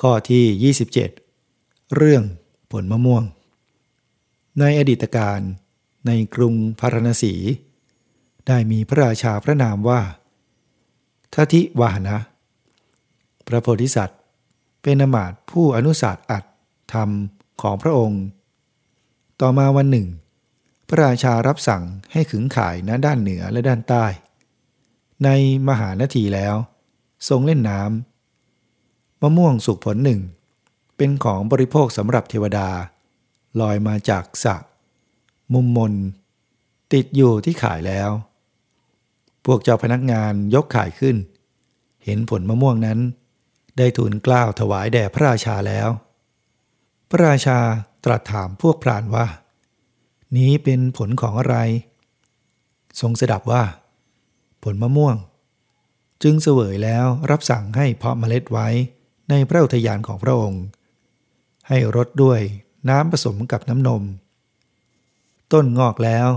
ข้อที่ 27 เรื่องผลมะม่วง ในอดีตการในกรุงพาราณสี ได้มีพระราชาพระนามว่าทัติวาหนะ พระโพธิสัตว์ เป็นอมาตผู้อนุสาสอัดธรรมของพระองค์ ต่อมาวันหนึ่ง พระราชารับสั่งให้ขึงข่ายณด้านเหนือและด้านใต้ ในมหานาทีแล้ว ทรงเล่นน้ำ มะม่วงสุกผลหนึ่ง เป็นของบริโภคสำหรับเทวดา ลอยมาจากสระมุมมน ติดอยู่ที่ขายแล้ว พวกเจ้าพนักงานยกขายขึ้น เห็นผลมะม่วงนั้น ได้ทูลกล้าวถวายแด่พระราชาแล้ว พระราชาตรัสถามพวกพรานว่า นี้เป็นผลของอะไร ทรงสดับว่า ผลมะม่วง จึงเสวยแล้วรับสั่งให้เพาะเมล็ดไว้ ในพระอุทยานของพระองค์ ให้รดด้วยน้ำผสมกับน้ำนม ต้นงอกแล้ว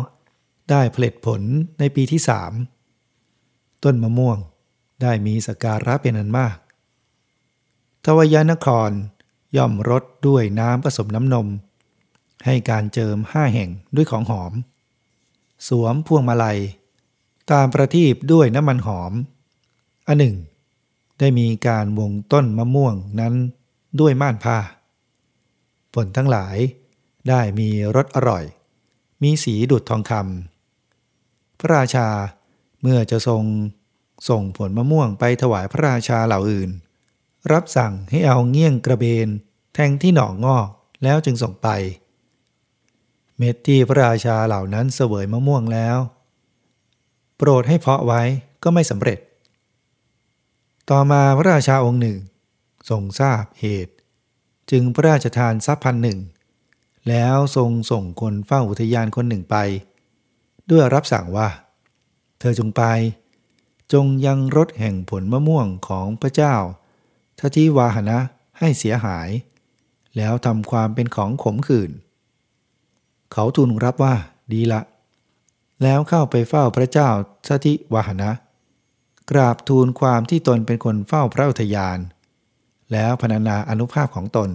ได้ผลิตผลในปีที่สามต้นมะม่วงได้มีสการะเป็นอันมาก ทวยานครย่อมรดด้วยน้ำผสมน้ำนม ให้การเจิมห้าแห่งด้วยของหอม สวมพวงมาลัย ตามประทีปด้วยน้ำมันหอม อันหนึ่ง ได้มีการวงต้นมะม่วงนั้นด้วยม่านผ้า ผลทั้งหลายได้มีรสอร่อย มีสีดุดทองคำพระราชาเมื่อจะทรงส่งผลมะม่วงไปถวายพระราชาเหล่าอื่น รับสั่งให้เอาเงี้ยงกระเบน แทงที่หนองงอกแล้วจึงส่งไป เม็ดที่พระราชาเหล่านั้นเสวยมะม่วงแล้ว โปรดให้เพาะไว้ก็ไม่สำเร็จ ต่อมาพระราชาองค์หนึ่งทรงทราบเหตุ จึงพระราชทานทรัพย์พันหนึ่ง แล้วทรงส่งคนเฝ้าอุทยานคนหนึ่งไป ด้วยรับสั่งว่า เธอจงไป จงยังรถแห่งผลมะม่วงของพระเจ้าทัทิวาหนะให้เสียหาย แล้วทำความเป็นของขมขื่น เขาทูลรับว่าดีละ แล้วเข้าไปเฝ้าพระเจ้าทัทิวาหนะ กราบทูลความที่ตนเป็นคนเฝ้าพระอุทยาน แล้วพรรณนาอนุภาพของตน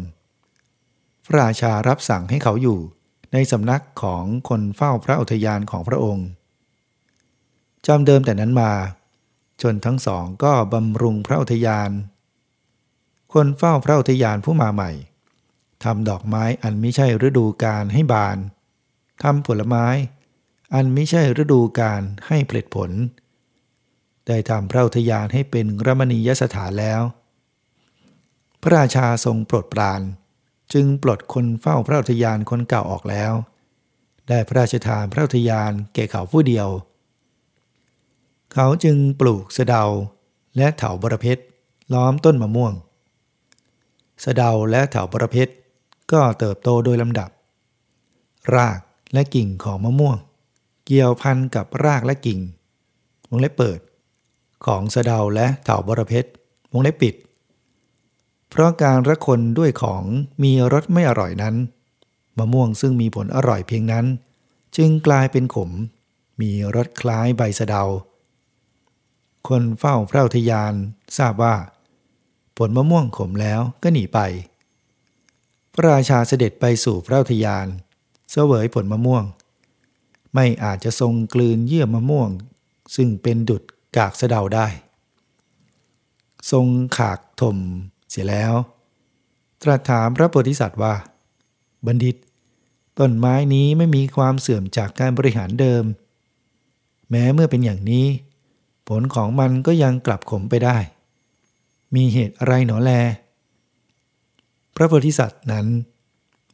พระราชารับสั่งให้เขาอยู่ในสำนักของคนเฝ้าพระอุทยานของพระองค์จำเดิมแต่นั้นมา จนทั้งสองก็บำรุงพระอุทยาน คนเฝ้าพระอุทยานผู้มาใหม่ทำดอกไม้อันไม่ใช่ฤดูกาลให้บานทำผลไม้ อันไม่ใช่ฤดูกาลให้ผลิตผล ได้ทำพระอุทยานให้เป็นรมณียสถานแล้ว พระราชาทรงโปรดปราน จึงปลดคนเฝ้าพระอุทยานคนเก่าออกแล้ว ได้พระราชทานพระอุทยานแก่เขาผู้เดียว เขาจึงปลูกสะเดาและเถาบรเพชรล้อมต้นมะม่วง สะเดาและเถาบรเพชรก็เติบโตโดยลำดับ รากและกิ่งของมะม่วง เกี่ยวพันกับรากและกิ่งวงเล็บเปิด ของสะเดาและเถาบรเพชรวงเล็บปิด เพราะการระคนด้วยของมีรสไม่อร่อยนั้น มะม่วงซึ่งมีผลอร่อยเพียงนั้น จึงกลายเป็นขม มีรสคล้ายใบสะเดา คนเฝ้าพระอุทยานทราบว่า ผลมะม่วงขมแล้วก็หนีไป พระราชาเสด็จไปสู่พระอุทยาน เสวยผลมะม่วง ไม่อาจจะทรงกลืนเยื่อมะม่วง ซึ่งเป็นดุด กากเสดาได้ ทรงขากถมเสียแล้ว ตรัสถามพระโพธิสัตว์ว่า บัณฑิต ต้นไม้นี้ไม่มีความเสื่อมจากการบริหารเดิม แม้เมื่อเป็นอย่างนี้ ผลของมันก็ยังกลับขมไปได้ มีเหตุอะไรหนอแล พระโพธิสัตว์นั้น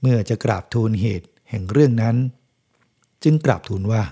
เมื่อจะกราบทูลเหตุแห่งเรื่องนั้น จึงกราบทูลว่า